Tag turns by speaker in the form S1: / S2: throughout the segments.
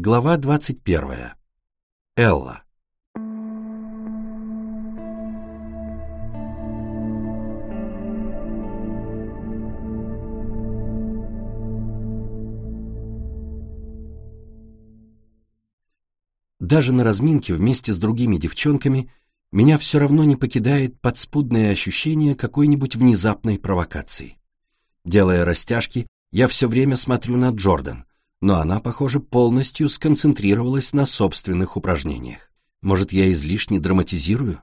S1: Глава 21. Элла. Даже на разминке вместе с другими девчонками меня все равно не покидает подспудное ощущение какой-нибудь внезапной провокации. Делая растяжки, я все время смотрю на Джордан, но она, похоже, полностью сконцентрировалась на собственных упражнениях. Может, я излишне драматизирую?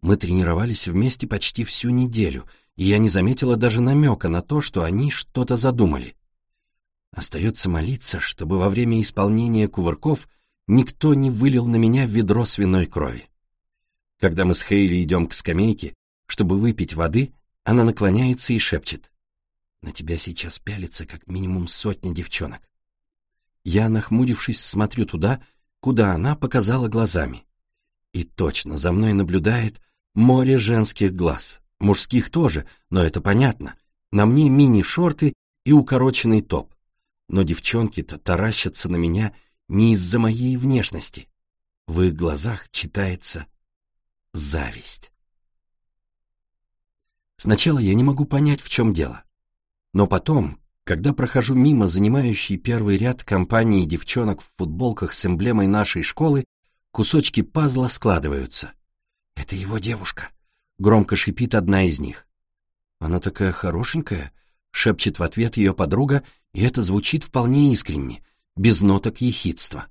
S1: Мы тренировались вместе почти всю неделю, и я не заметила даже намека на то, что они что-то задумали. Остается молиться, чтобы во время исполнения кувырков никто не вылил на меня ведро свиной крови. Когда мы с Хейли идем к скамейке, чтобы выпить воды, она наклоняется и шепчет. «На тебя сейчас пялится как минимум сотня девчонок. Я, нахмурившись, смотрю туда, куда она показала глазами. И точно, за мной наблюдает море женских глаз. Мужских тоже, но это понятно. На мне мини-шорты и укороченный топ. Но девчонки-то таращатся на меня не из-за моей внешности. В их глазах читается зависть. Сначала я не могу понять, в чем дело. Но потом, когда прохожу мимо занимающей первый ряд компании девчонок в футболках с эмблемой нашей школы, кусочки пазла складываются. «Это его девушка», — громко шипит одна из них. «Она такая хорошенькая», — шепчет в ответ ее подруга, и это звучит вполне искренне, без ноток ехидства.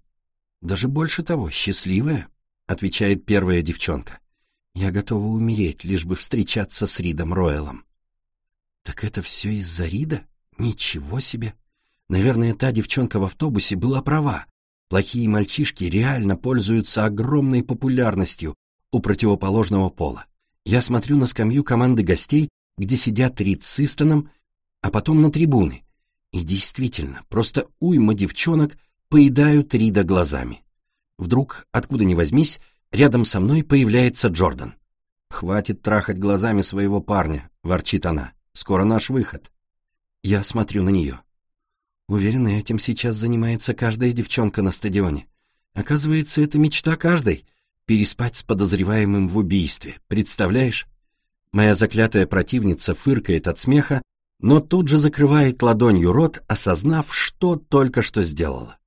S1: «Даже больше того, счастливая», — отвечает первая девчонка. «Я готова умереть, лишь бы встречаться с Ридом Ройлом». «Так это все из-за Рида?» Ничего себе! Наверное, та девчонка в автобусе была права. Плохие мальчишки реально пользуются огромной популярностью у противоположного пола. Я смотрю на скамью команды гостей, где сидят Рид с Истоном, а потом на трибуны. И действительно, просто уйма девчонок поедают Рида глазами. Вдруг, откуда ни возьмись, рядом со мной появляется Джордан. «Хватит трахать глазами своего парня», — ворчит она. «Скоро наш выход». Я смотрю на нее. Уверена, этим сейчас занимается каждая девчонка на стадионе. Оказывается, это мечта каждой — переспать с подозреваемым в убийстве. Представляешь? Моя заклятая противница фыркает от смеха, но тут же закрывает ладонью рот, осознав, что только что сделала.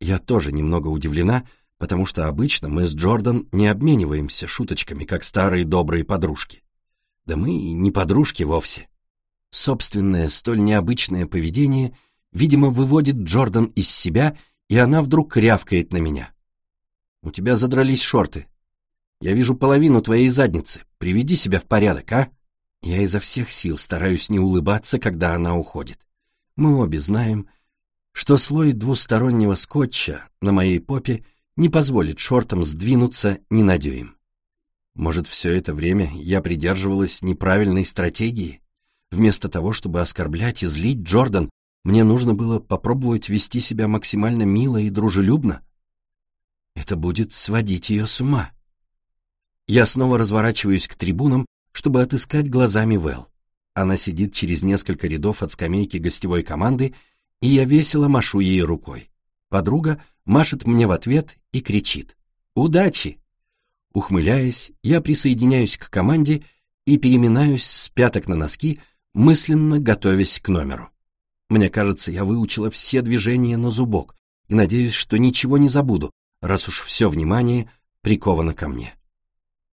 S1: Я тоже немного удивлена, потому что обычно мы с Джордан не обмениваемся шуточками, как старые добрые подружки. Да мы и не подружки вовсе. Собственное, столь необычное поведение, видимо, выводит Джордан из себя, и она вдруг рявкает на меня. «У тебя задрались шорты. Я вижу половину твоей задницы. Приведи себя в порядок, а?» Я изо всех сил стараюсь не улыбаться, когда она уходит. Мы обе знаем, что слой двустороннего скотча на моей попе не позволит шортам сдвинуться ни на дюйм. Может, все это время я придерживалась неправильной стратегии? Вместо того, чтобы оскорблять и злить Джордан, мне нужно было попробовать вести себя максимально мило и дружелюбно. Это будет сводить ее с ума. Я снова разворачиваюсь к трибунам, чтобы отыскать глазами Вэл. Она сидит через несколько рядов от скамейки гостевой команды, и я весело машу ей рукой. Подруга машет мне в ответ и кричит «Удачи!». Ухмыляясь, я присоединяюсь к команде и переминаюсь с пяток на носки, мысленно готовясь к номеру. Мне кажется, я выучила все движения на зубок и надеюсь, что ничего не забуду, раз уж все внимание приковано ко мне.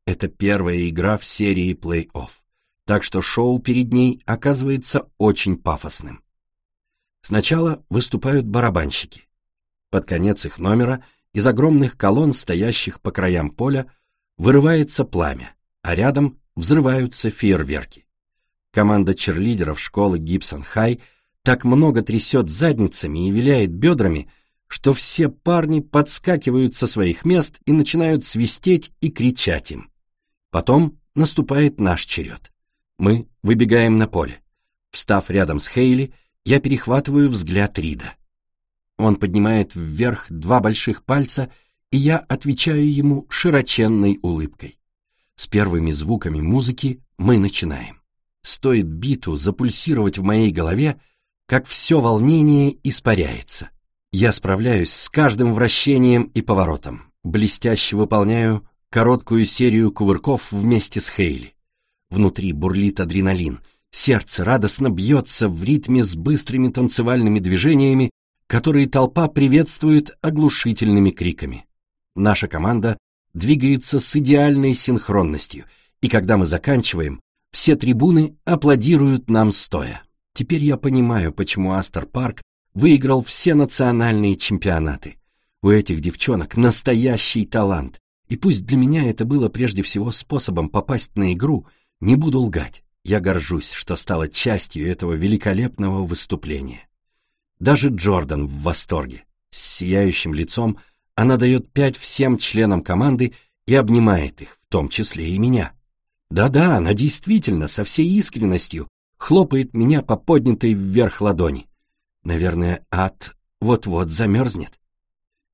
S1: Это первая игра в серии плей-офф, так что шоу перед ней оказывается очень пафосным. Сначала выступают барабанщики. Под конец их номера из огромных колонн, стоящих по краям поля, вырывается пламя, а рядом взрываются фейерверки. Команда черлидеров школы Гибсон-Хай так много трясет задницами и виляет бедрами, что все парни подскакивают со своих мест и начинают свистеть и кричать им. Потом наступает наш черед. Мы выбегаем на поле. Встав рядом с Хейли, я перехватываю взгляд Рида. Он поднимает вверх два больших пальца, и я отвечаю ему широченной улыбкой. С первыми звуками музыки мы начинаем. Стоит биту запульсировать в моей голове, как все волнение испаряется. Я справляюсь с каждым вращением и поворотом, блестяще выполняю короткую серию кувырков вместе с Хейли. Внутри бурлит адреналин, сердце радостно бьется в ритме с быстрыми танцевальными движениями, которые толпа приветствует оглушительными криками. Наша команда двигается с идеальной синхронностью, и когда мы заканчиваем, все трибуны аплодируют нам стоя. Теперь я понимаю, почему Астер Парк выиграл все национальные чемпионаты. У этих девчонок настоящий талант, и пусть для меня это было прежде всего способом попасть на игру, не буду лгать, я горжусь, что стала частью этого великолепного выступления. Даже Джордан в восторге. С сияющим лицом она дает пять всем членам команды и обнимает их, в том числе и меня. Да-да, она действительно со всей искренностью хлопает меня по поднятой вверх ладони. Наверное, ад вот-вот замерзнет.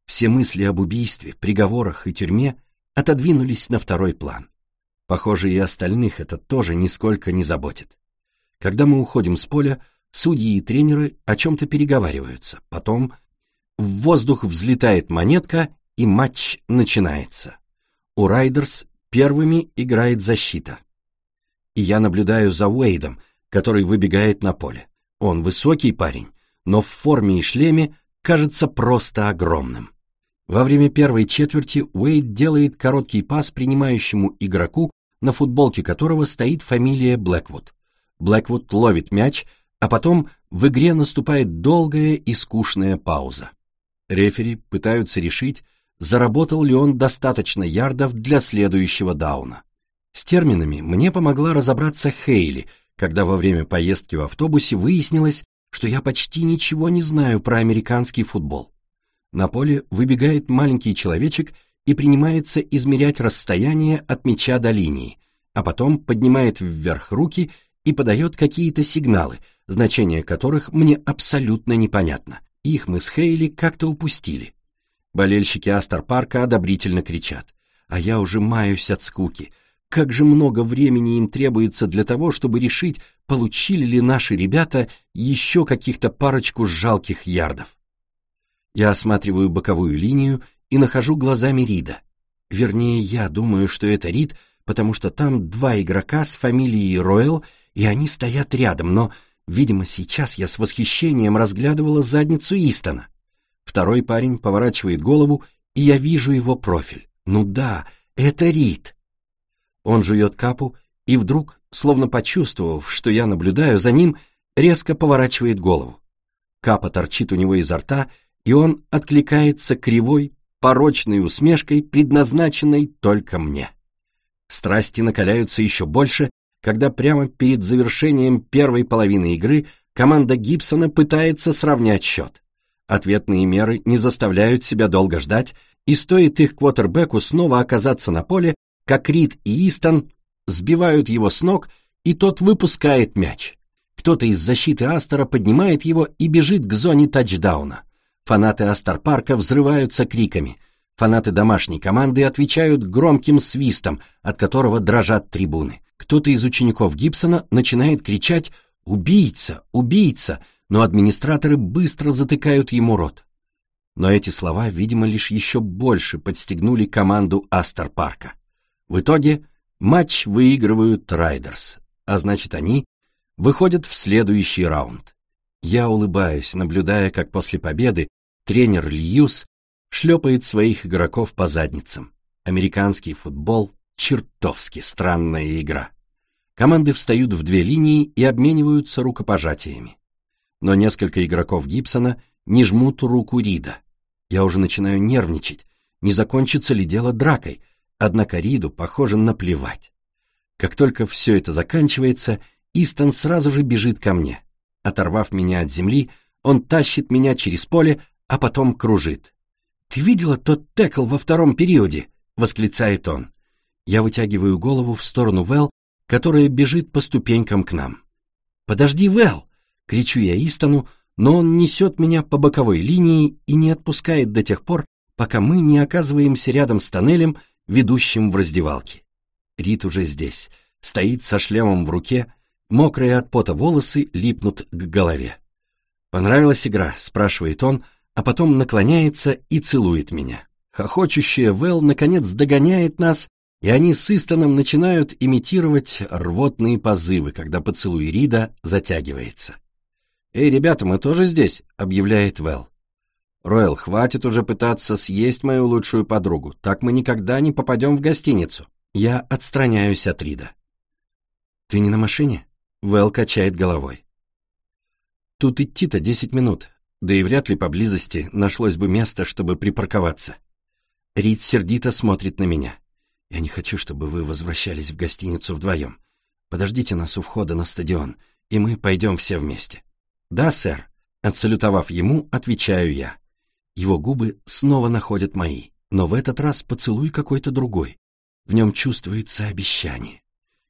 S1: Все мысли об убийстве, приговорах и тюрьме отодвинулись на второй план. Похоже, и остальных это тоже нисколько не заботит. Когда мы уходим с поля, судьи и тренеры о чем-то переговариваются. Потом в воздух взлетает монетка, и матч начинается. У Райдерс первыми играет защита. И я наблюдаю за Уэйдом, который выбегает на поле. Он высокий парень, но в форме и шлеме кажется просто огромным. Во время первой четверти Уэйд делает короткий пас принимающему игроку, на футболке которого стоит фамилия Блэквуд. Блэквуд ловит мяч, а потом в игре наступает долгая и скучная пауза. Рефери пытаются решить, заработал ли он достаточно ярдов для следующего дауна. С терминами мне помогла разобраться Хейли, когда во время поездки в автобусе выяснилось, что я почти ничего не знаю про американский футбол. На поле выбегает маленький человечек и принимается измерять расстояние от мяча до линии, а потом поднимает вверх руки и подает какие-то сигналы, значение которых мне абсолютно непонятно. Их мы с Хейли как-то упустили. Болельщики Астер-парка одобрительно кричат, а я уже маюсь от скуки. Как же много времени им требуется для того, чтобы решить, получили ли наши ребята еще каких-то парочку жалких ярдов. Я осматриваю боковую линию и нахожу глазами Рида. Вернее, я думаю, что это Рид, потому что там два игрока с фамилией Ройл, и они стоят рядом, но Видимо, сейчас я с восхищением разглядывала задницу Истона. Второй парень поворачивает голову, и я вижу его профиль. Ну да, это Рид. Он жует капу, и вдруг, словно почувствовав, что я наблюдаю за ним, резко поворачивает голову. Капа торчит у него изо рта, и он откликается кривой, порочной усмешкой, предназначенной только мне. Страсти накаляются еще больше, когда прямо перед завершением первой половины игры команда Гибсона пытается сравнять счет. Ответные меры не заставляют себя долго ждать, и стоит их квотербеку снова оказаться на поле, как Рид и Истон сбивают его с ног, и тот выпускает мяч. Кто-то из защиты Астера поднимает его и бежит к зоне тачдауна. Фанаты Астер-парка взрываются криками. Фанаты домашней команды отвечают громким свистом, от которого дрожат трибуны. Кто-то из учеников Гибсона начинает кричать «Убийца! Убийца!», но администраторы быстро затыкают ему рот. Но эти слова, видимо, лишь еще больше подстегнули команду Астер Парка. В итоге матч выигрывают Райдерс, а значит они выходят в следующий раунд. Я улыбаюсь, наблюдая, как после победы тренер Льюс шлепает своих игроков по задницам. Американский футбол Чертовски странная игра. Команды встают в две линии и обмениваются рукопожатиями. Но несколько игроков Гибсона не жмут руку Рида. Я уже начинаю нервничать, не закончится ли дело дракой, однако Риду, похоже, наплевать. Как только все это заканчивается, Истон сразу же бежит ко мне. Оторвав меня от земли, он тащит меня через поле, а потом кружит. «Ты видела тот текл во втором периоде?» — восклицает он. Я вытягиваю голову в сторону Вэл, которая бежит по ступенькам к нам. «Подожди, Вэл!» — кричу я Истону, но он несет меня по боковой линии и не отпускает до тех пор, пока мы не оказываемся рядом с тоннелем, ведущим в раздевалке. Рит уже здесь, стоит со шлемом в руке, мокрые от пота волосы липнут к голове. «Понравилась игра?» — спрашивает он, а потом наклоняется и целует меня. Хохочущая Вэл наконец догоняет нас, и они с Истоном начинают имитировать рвотные позывы, когда поцелуй Рида затягивается. «Эй, ребята, мы тоже здесь», — объявляет Вэл. «Ройл, хватит уже пытаться съесть мою лучшую подругу, так мы никогда не попадем в гостиницу». Я отстраняюсь от Рида. «Ты не на машине?» Вэл качает головой. «Тут идти-то десять минут, да и вряд ли поблизости нашлось бы место, чтобы припарковаться». Рид сердито смотрит на меня. «Я не хочу, чтобы вы возвращались в гостиницу вдвоем. Подождите нас у входа на стадион, и мы пойдем все вместе». «Да, сэр», — отсалютовав ему, отвечаю я. Его губы снова находят мои, но в этот раз поцелуй какой-то другой. В нем чувствуется обещание.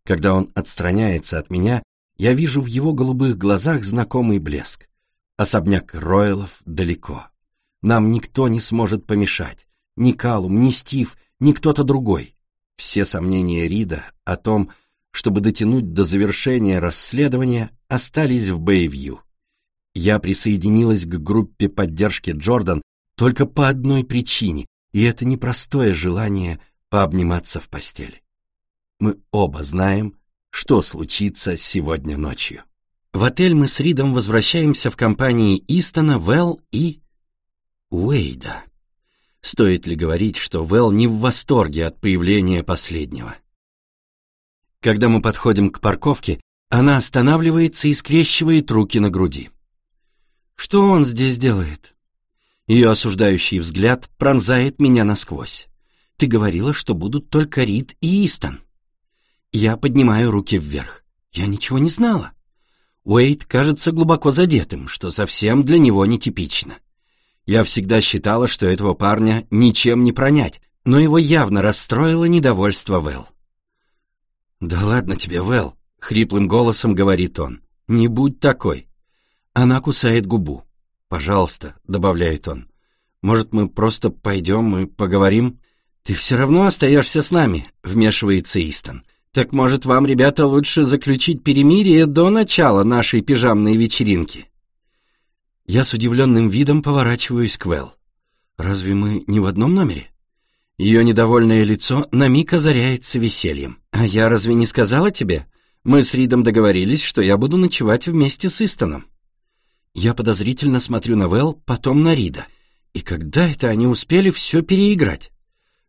S1: Когда он отстраняется от меня, я вижу в его голубых глазах знакомый блеск. Особняк Ройлов далеко. Нам никто не сможет помешать. Ни Калум, ни Стив, ни кто-то другой. Все сомнения Рида о том, чтобы дотянуть до завершения расследования, остались в Бэйвью. Я присоединилась к группе поддержки Джордан только по одной причине, и это непростое желание пообниматься в постели. Мы оба знаем, что случится сегодня ночью. В отель мы с Ридом возвращаемся в компании Истона, Вэл и... Уэйда. Стоит ли говорить, что Вэл не в восторге от появления последнего? Когда мы подходим к парковке, она останавливается и скрещивает руки на груди. Что он здесь делает? Ее осуждающий взгляд пронзает меня насквозь. Ты говорила, что будут только Рид и Истон. Я поднимаю руки вверх. Я ничего не знала. Уэйд кажется глубоко задетым, что совсем для него нетипично. Я всегда считала, что этого парня ничем не пронять, но его явно расстроило недовольство Вэл. «Да ладно тебе, Вэл», — хриплым голосом говорит он, — «не будь такой». Она кусает губу. «Пожалуйста», — добавляет он, — «может, мы просто пойдем и поговорим?» «Ты все равно остаешься с нами», — вмешивается Истон. «Так, может, вам, ребята, лучше заключить перемирие до начала нашей пижамной вечеринки?» Я с удивленным видом поворачиваюсь к Вэл. «Разве мы не в одном номере?» Ее недовольное лицо на миг озаряется весельем. «А я разве не сказала тебе? Мы с Ридом договорились, что я буду ночевать вместе с Истоном». Я подозрительно смотрю на Вэл, потом на Рида. И когда это они успели все переиграть?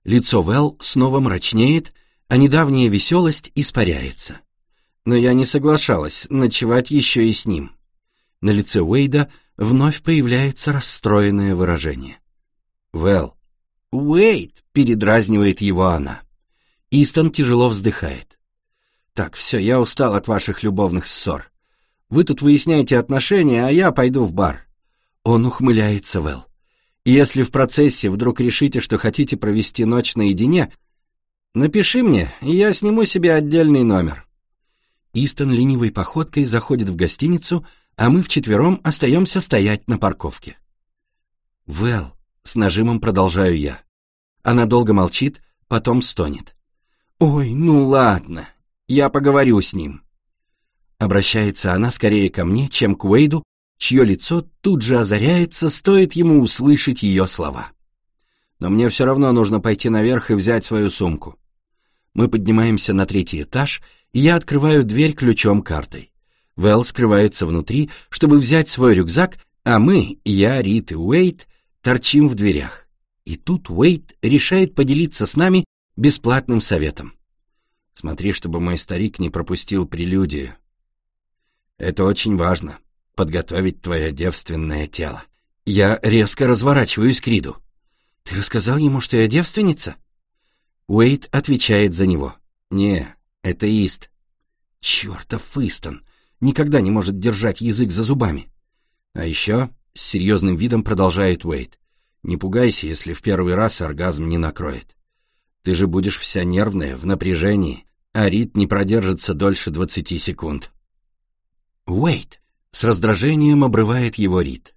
S1: Лицо Вэл снова мрачнеет, а недавняя веселость испаряется. Но я не соглашалась ночевать еще и с ним. На лице Уэйда вновь появляется расстроенное выражение. «Вэл». «Уэйд», — передразнивает его она. Истон тяжело вздыхает. «Так, все, я устал от ваших любовных ссор. Вы тут выясняете отношения, а я пойду в бар». Он ухмыляется, Вэл. Если в процессе вдруг решите, что хотите провести ночь наедине, напиши мне, и я сниму себе отдельный номер». Истон ленивой походкой заходит в гостиницу, а мы вчетвером остаемся стоять на парковке. «Вэл», — с нажимом продолжаю я. Она долго молчит, потом стонет. «Ой, ну ладно, я поговорю с ним». Обращается она скорее ко мне, чем к Уэйду, чье лицо тут же озаряется, стоит ему услышать ее слова. Но мне все равно нужно пойти наверх и взять свою сумку. Мы поднимаемся на третий этаж, и я открываю дверь ключом-картой. Вэл скрывается внутри, чтобы взять свой рюкзак, а мы, я, Рит и Уэйт, торчим в дверях. И тут Уэйт решает поделиться с нами бесплатным советом. Смотри, чтобы мой старик не пропустил прелюдию. Это очень важно подготовить твое девственное тело. Я резко разворачиваюсь к Риду. Ты рассказал ему, что я девственница? Уэйт отвечает за него. Не, это Ист. Чертов Истон. Никогда не может держать язык за зубами. А еще, с серьезным видом продолжает Уэйт. Не пугайся, если в первый раз оргазм не накроет. Ты же будешь вся нервная, в напряжении, а Рид не продержится дольше двадцати секунд. Уэйт, с раздражением обрывает его Рид.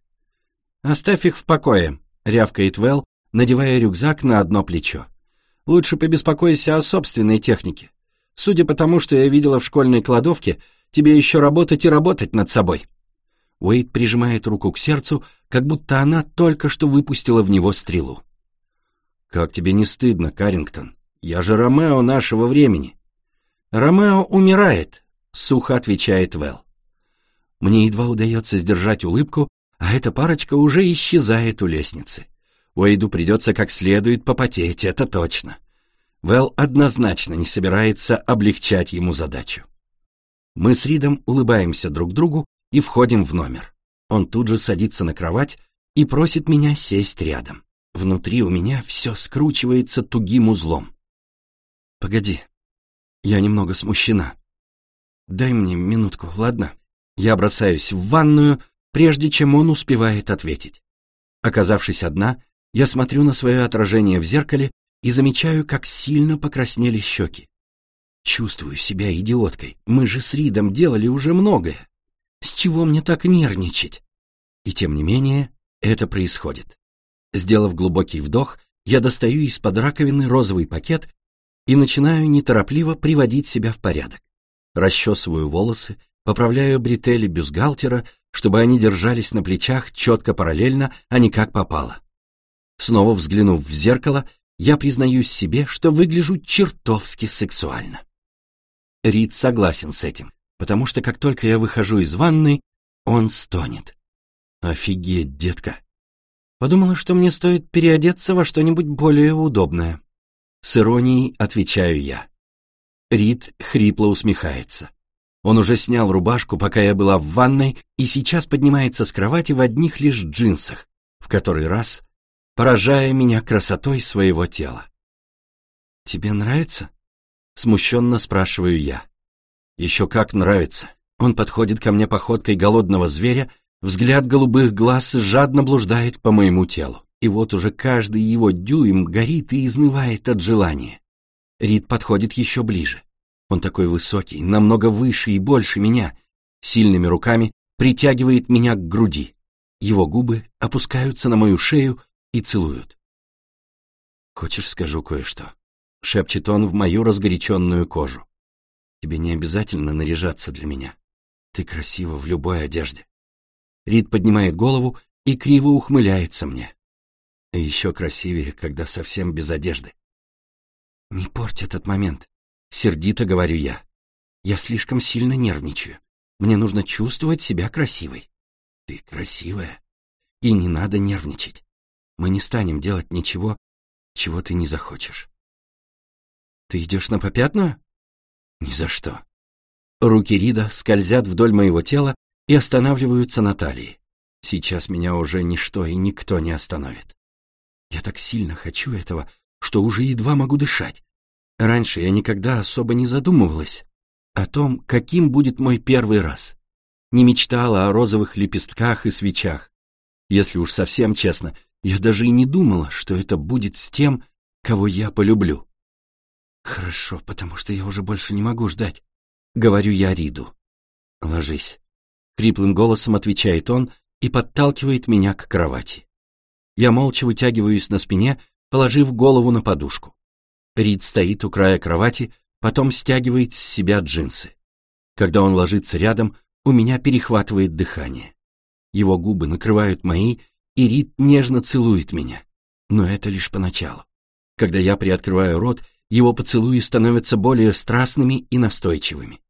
S1: «Оставь их в покое», — рявкает Вэл, надевая рюкзак на одно плечо. «Лучше побеспокойся о собственной технике. Судя по тому, что я видела в школьной кладовке, тебе еще работать и работать над собой». Уэйд прижимает руку к сердцу, как будто она только что выпустила в него стрелу. «Как тебе не стыдно, Карингтон? Я же Ромео нашего времени». «Ромео умирает», — сухо отвечает Вэл. Мне едва удается сдержать улыбку, а эта парочка уже исчезает у лестницы. Уэйду придется как следует попотеть, это точно. Вэл однозначно не собирается облегчать ему задачу. Мы с Ридом улыбаемся друг другу и входим в номер. Он тут же садится на кровать и просит меня сесть рядом. Внутри у меня все скручивается тугим узлом. Погоди, я немного смущена. Дай мне минутку, ладно? Я бросаюсь в ванную, прежде чем он успевает ответить. Оказавшись одна, я смотрю на свое отражение в зеркале и замечаю, как сильно покраснели щеки. Чувствую себя идиоткой. Мы же с Ридом делали уже многое. С чего мне так нервничать? И тем не менее, это происходит. Сделав глубокий вдох, я достаю из-под раковины розовый пакет и начинаю неторопливо приводить себя в порядок. Расчесываю волосы, поправляю бретели бюстгальтера, чтобы они держались на плечах четко параллельно, а не как попало. Снова взглянув в зеркало, я признаюсь себе, что выгляжу чертовски сексуально. Рид согласен с этим, потому что как только я выхожу из ванной, он стонет. Офигеть, детка. Подумала, что мне стоит переодеться во что-нибудь более удобное. С иронией отвечаю я. Рид хрипло усмехается. Он уже снял рубашку, пока я была в ванной, и сейчас поднимается с кровати в одних лишь джинсах, в который раз поражая меня красотой своего тела. «Тебе нравится?» — смущенно спрашиваю я. «Еще как нравится». Он подходит ко мне походкой голодного зверя, взгляд голубых глаз жадно блуждает по моему телу. И вот уже каждый его дюйм горит и изнывает от желания. Рид подходит еще ближе. Он такой высокий, намного выше и больше меня, сильными руками притягивает меня к груди. Его губы опускаются на мою шею и целуют. «Хочешь, скажу кое-что?» — шепчет он в мою разгоряченную кожу. «Тебе не обязательно наряжаться для меня. Ты красива в любой одежде». Рид поднимает голову и криво ухмыляется мне. Еще красивее, когда совсем без одежды. «Не порть этот момент», — сердито говорю я. «Я слишком сильно нервничаю. Мне нужно чувствовать себя красивой». «Ты красивая, и не надо нервничать. Мы не станем делать ничего, чего ты не захочешь. Ты идешь на попятную? Ни за что. Руки Рида скользят вдоль моего тела и останавливаются на талии. Сейчас меня уже ничто и никто не остановит. Я так сильно хочу этого, что уже едва могу дышать. Раньше я никогда особо не задумывалась о том, каким будет мой первый раз. Не мечтала о розовых лепестках и свечах. Если уж совсем честно, я даже и не думала, что это будет с тем, кого я полюблю. Хорошо, потому что я уже больше не могу ждать. Говорю я Риду. Ложись. Хриплым голосом отвечает он и подталкивает меня к кровати. Я молча вытягиваюсь на спине, положив голову на подушку. Рид стоит у края кровати, потом стягивает с себя джинсы. Когда он ложится рядом, у меня перехватывает дыхание. Его губы накрывают мои, и Рид нежно целует меня. Но это лишь поначалу. Когда я приоткрываю рот, его поцелуи становятся более страстными и настойчивыми.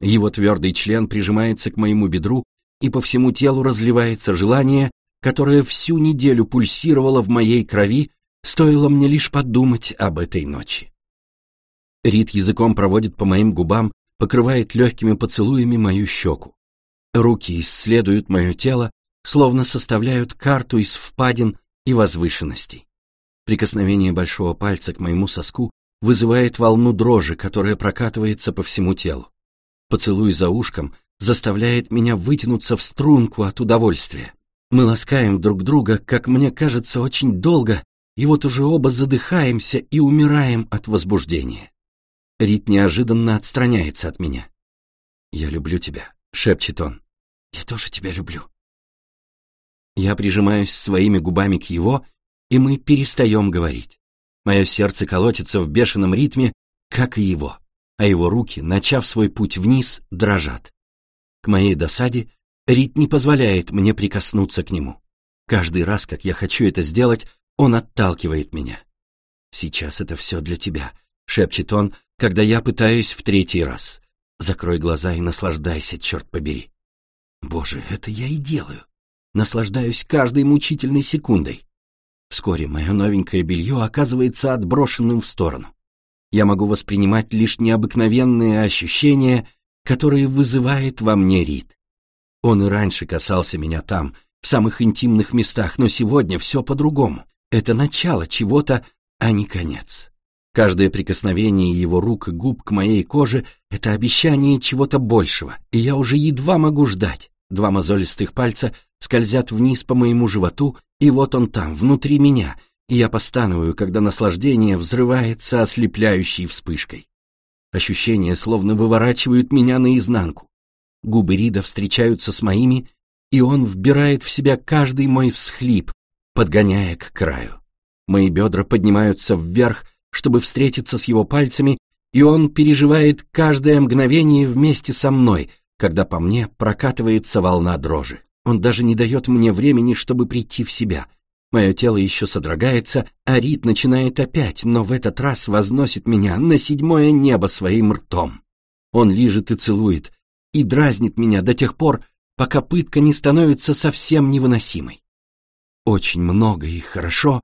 S1: Его твердый член прижимается к моему бедру, и по всему телу разливается желание, которое всю неделю пульсировало в моей крови, стоило мне лишь подумать об этой ночи. Рид языком проводит по моим губам, покрывает легкими поцелуями мою щеку. Руки исследуют мое тело, словно составляют карту из впадин и возвышенностей. Прикосновение большого пальца к моему соску вызывает волну дрожи, которая прокатывается по всему телу. Поцелуй за ушком заставляет меня вытянуться в струнку от удовольствия. Мы ласкаем друг друга, как мне кажется, очень долго, и вот уже оба задыхаемся и умираем от возбуждения. Рит неожиданно отстраняется от меня. «Я люблю тебя», — шепчет он. «Я тоже тебя люблю», я прижимаюсь своими губами к его, и мы перестаем говорить. Мое сердце колотится в бешеном ритме, как и его, а его руки, начав свой путь вниз, дрожат. К моей досаде Рит не позволяет мне прикоснуться к нему. Каждый раз, как я хочу это сделать, он отталкивает меня. «Сейчас это все для тебя», — шепчет он, когда я пытаюсь в третий раз. «Закрой глаза и наслаждайся, черт побери». Боже, это я и делаю. Наслаждаюсь каждой мучительной секундой. Вскоре мое новенькое белье оказывается отброшенным в сторону. Я могу воспринимать лишь необыкновенные ощущения, которые вызывает во мне Рид. Он и раньше касался меня там, в самых интимных местах, но сегодня все по-другому. Это начало чего-то, а не конец. Каждое прикосновение его рук и губ к моей коже — это обещание чего-то большего, и я уже едва могу ждать. Два мозолистых пальца скользят вниз по моему животу, и вот он там, внутри меня, и я постанываю, когда наслаждение взрывается ослепляющей вспышкой. Ощущения словно выворачивают меня наизнанку. Губы Рида встречаются с моими, и он вбирает в себя каждый мой всхлип, подгоняя к краю. Мои бедра поднимаются вверх, чтобы встретиться с его пальцами, и он переживает каждое мгновение вместе со мной, когда по мне прокатывается волна дрожи. Он даже не дает мне времени, чтобы прийти в себя. Мое тело еще содрогается, а Рит начинает опять, но в этот раз возносит меня на седьмое небо своим ртом. Он лижет и целует, и дразнит меня до тех пор, пока пытка не становится совсем невыносимой. Очень много и хорошо,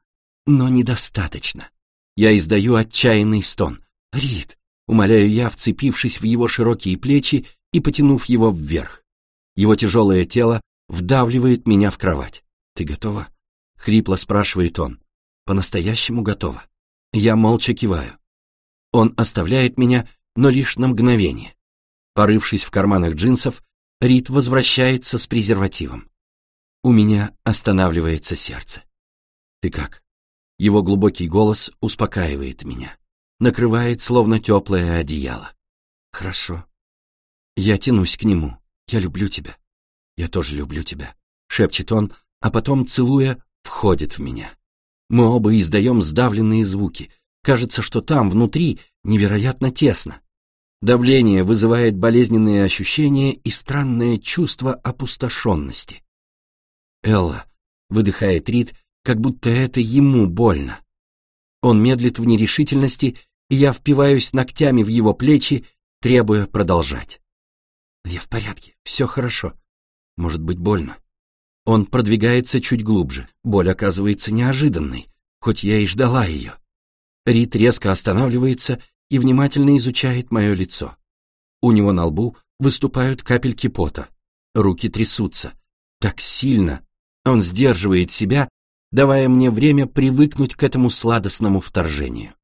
S1: но недостаточно. Я издаю отчаянный стон. «Рит!» — умоляю я, вцепившись в его широкие плечи и потянув его вверх. Его тяжелое тело вдавливает меня в кровать. «Ты готова?» — хрипло спрашивает он. «По-настоящему готова?» Я молча киваю. Он оставляет меня, но лишь на мгновение. Порывшись в карманах джинсов, Рит возвращается с презервативом. У меня останавливается сердце. «Ты как?» Его глубокий голос успокаивает меня. Накрывает, словно теплое одеяло. «Хорошо. Я тянусь к нему. Я люблю тебя. Я тоже люблю тебя», — шепчет он, а потом, целуя, входит в меня. Мы оба издаем сдавленные звуки. Кажется, что там, внутри, невероятно тесно. Давление вызывает болезненные ощущения и странное чувство опустошенности. «Элла», — выдыхает Рид, как будто это ему больно. Он медлит в нерешительности, и я впиваюсь ногтями в его плечи, требуя продолжать. «Я в порядке, все хорошо. Может быть, больно». Он продвигается чуть глубже, боль оказывается неожиданной, хоть я и ждала ее. Рид резко останавливается и внимательно изучает мое лицо. У него на лбу выступают капельки пота, руки трясутся. Так сильно он сдерживает себя, давая мне время привыкнуть к этому сладостному вторжению.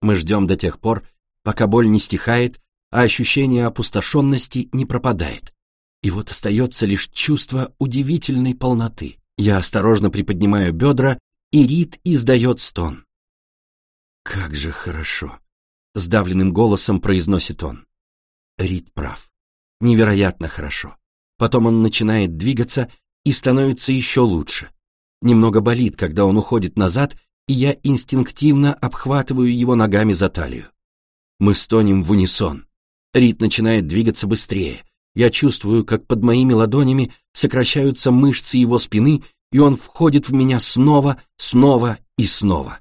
S1: Мы ждем до тех пор, пока боль не стихает, а ощущение опустошенности не пропадает. И вот остается лишь чувство удивительной полноты. Я осторожно приподнимаю бедра, и Рид издает стон. «Как же хорошо!» — сдавленным голосом произносит он. Рид прав. Невероятно хорошо. Потом он начинает двигаться и становится еще лучше. Немного болит, когда он уходит назад, и я инстинктивно обхватываю его ногами за талию. Мы стонем в унисон. Рид начинает двигаться быстрее. Я чувствую, как под моими ладонями сокращаются мышцы его спины, и он входит в меня снова, снова и снова.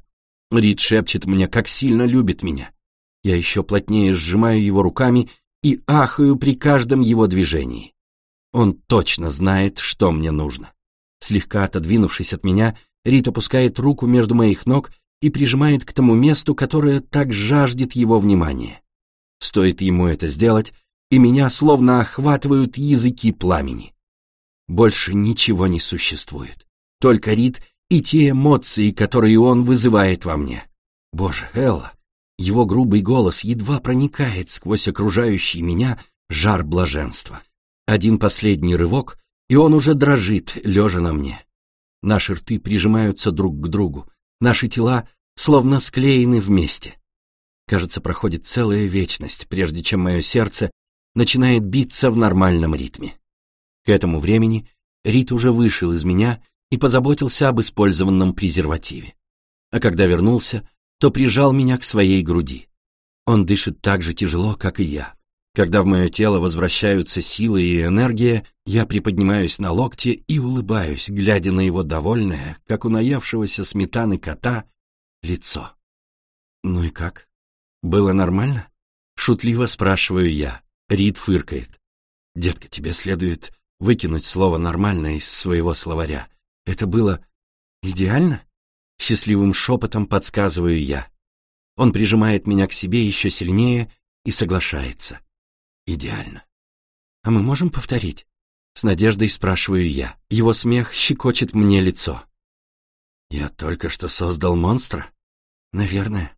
S1: Рид шепчет мне, как сильно любит меня. Я еще плотнее сжимаю его руками и ахаю при каждом его движении. Он точно знает, что мне нужно. Слегка отодвинувшись от меня, Рит опускает руку между моих ног и прижимает к тому месту, которое так жаждет его внимания. Стоит ему это сделать, и меня словно охватывают языки пламени. Больше ничего не существует. Только Рит и те эмоции, которые он вызывает во мне. Боже, Элла, его грубый голос едва проникает сквозь окружающий меня жар блаженства. Один последний рывок, и он уже дрожит, лежа на мне. Наши рты прижимаются друг к другу, наши тела словно склеены вместе. Кажется, проходит целая вечность, прежде чем мое сердце начинает биться в нормальном ритме. К этому времени Рит уже вышел из меня и позаботился об использованном презервативе. А когда вернулся, то прижал меня к своей груди. Он дышит так же тяжело, как и я. Когда в мое тело возвращаются силы и энергия, я приподнимаюсь на локте и улыбаюсь, глядя на его довольное, как у наевшегося сметаны кота, лицо. «Ну и как? Было нормально?» Шутливо спрашиваю я. Рид фыркает. «Детка, тебе следует выкинуть слово «нормально» из своего словаря. Это было идеально?» Счастливым шепотом подсказываю я. Он прижимает меня к себе еще сильнее и соглашается. Идеально. А мы можем повторить? С надеждой спрашиваю я. Его смех щекочет мне лицо. Я только что создал монстра? Наверное.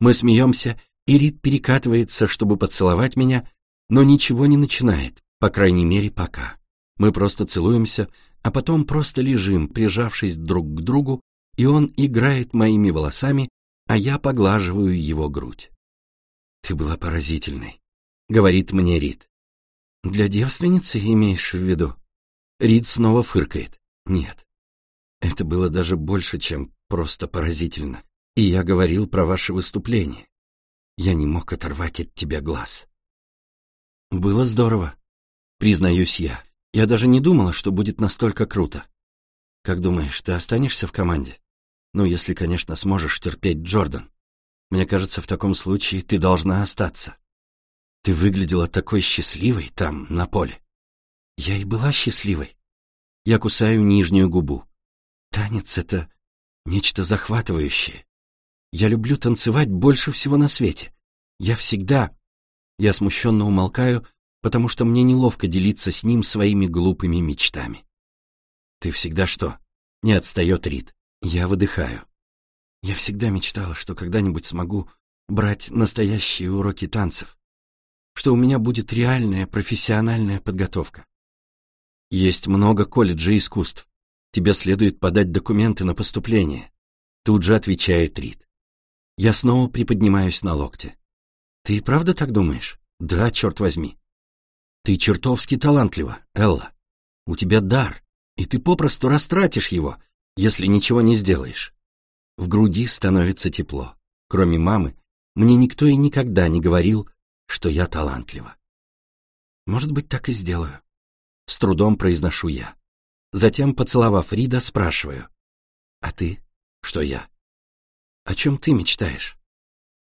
S1: Мы смеемся, и Рид перекатывается, чтобы поцеловать меня, но ничего не начинает, по крайней мере, пока. Мы просто целуемся, а потом просто лежим, прижавшись друг к другу, и он играет моими волосами, а я поглаживаю его грудь. Ты была поразительной, говорит мне Рид. Для девственницы имеешь в виду? Рид снова фыркает. Нет. Это было даже больше, чем просто поразительно. И я говорил про ваше выступление. Я не мог оторвать от тебя глаз. Было здорово, признаюсь я. Я даже не думала, что будет настолько круто. Как думаешь, ты останешься в команде? Ну, если, конечно, сможешь терпеть Джордан. Мне кажется, в таком случае ты должна остаться. Ты выглядела такой счастливой там, на поле. Я и была счастливой. Я кусаю нижнюю губу. Танец — это нечто захватывающее. Я люблю танцевать больше всего на свете. Я всегда... Я смущенно умолкаю, потому что мне неловко делиться с ним своими глупыми мечтами. Ты всегда что? Не отстает Рид. Я выдыхаю. Я всегда мечтала, что когда-нибудь смогу брать настоящие уроки танцев, что у меня будет реальная профессиональная подготовка. Есть много колледжей искусств. Тебе следует подать документы на поступление. Тут же отвечает Рид. Я снова приподнимаюсь на локте. Ты правда так думаешь? Да, черт возьми. Ты чертовски талантлива, Элла. У тебя дар, и ты попросту растратишь его, если ничего не сделаешь. В груди становится тепло. Кроме мамы, мне никто и никогда не говорил, что я талантлива. Может быть, так и сделаю. С трудом произношу я. Затем, поцеловав Рида, спрашиваю. А ты? Что я? О чем ты мечтаешь?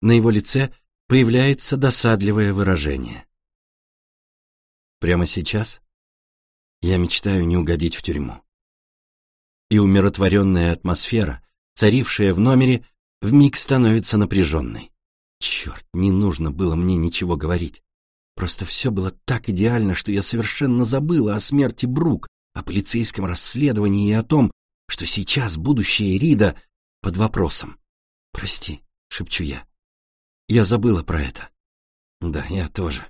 S1: На его лице появляется досадливое выражение. Прямо сейчас я мечтаю не угодить в тюрьму. И умиротворенная атмосфера, царившая в номере, вмиг становится напряженной. Черт, не нужно было мне ничего говорить. Просто все было так идеально, что я совершенно забыла о смерти Брук, о полицейском расследовании и о том, что сейчас будущее Рида под вопросом. «Прости», — шепчу я. «Я забыла про это». «Да, я тоже».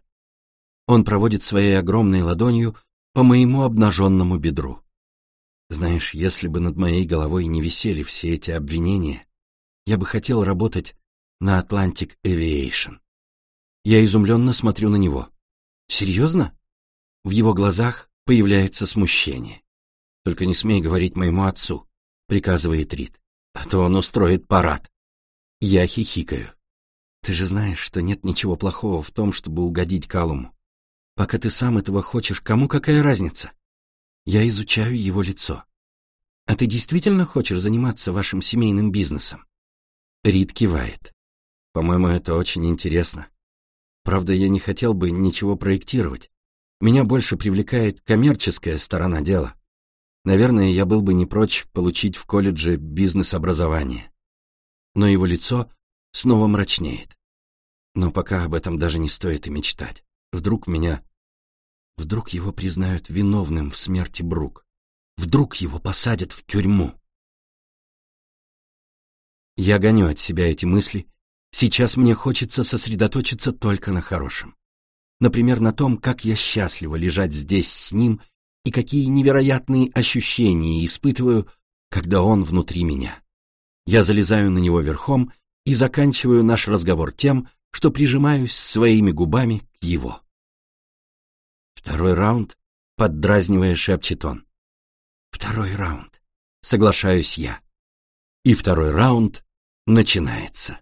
S1: Он проводит своей огромной ладонью по моему обнаженному бедру. Знаешь, если бы над моей головой не висели все эти обвинения, я бы хотел работать на Atlantic Aviation. Я изумленно смотрю на него. Серьезно? В его глазах появляется смущение. Только не смей говорить моему отцу, приказывает Рид, а то он устроит парад. Я хихикаю. Ты же знаешь, что нет ничего плохого в том, чтобы угодить Калуму. Пока ты сам этого хочешь, кому какая разница? Я изучаю его лицо. А ты действительно хочешь заниматься вашим семейным бизнесом? Рид кивает. По-моему, это очень интересно. Правда, я не хотел бы ничего проектировать. Меня больше привлекает коммерческая сторона дела. Наверное, я был бы не прочь получить в колледже бизнес-образование. Но его лицо снова мрачнеет. Но пока об этом даже не стоит и мечтать. Вдруг меня... Вдруг его признают виновным в смерти Брук. Вдруг его посадят в тюрьму. Я гоню от себя эти мысли. Сейчас мне хочется сосредоточиться только на хорошем. Например, на том, как я счастлива лежать здесь с ним и какие невероятные ощущения испытываю, когда он внутри меня. Я залезаю на него верхом и заканчиваю наш разговор тем, что прижимаюсь своими губами к его. Второй раунд, поддразнивая, шепчет он. Второй раунд, соглашаюсь я. И второй раунд начинается.